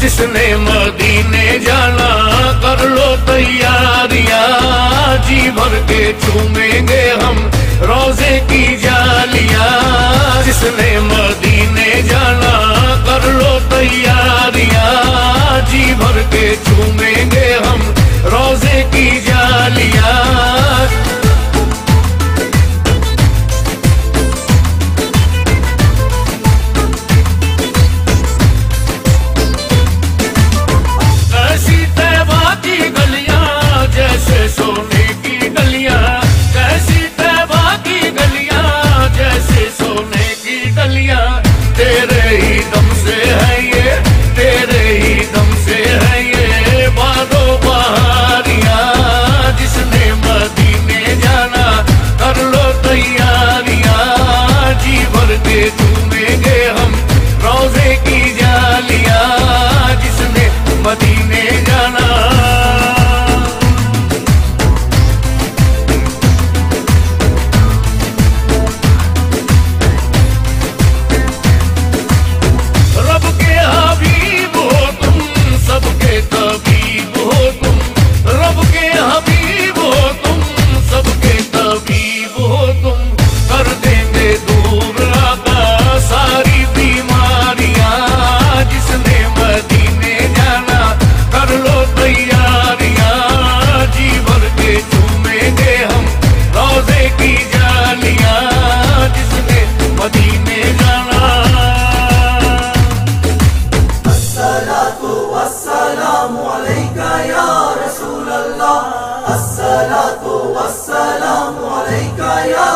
जिसने मदीने जाना कर लो तैयारियां जी भर के चूमेंगे हम रोजे की जालियां जिसने मदीने Martinez. Hello.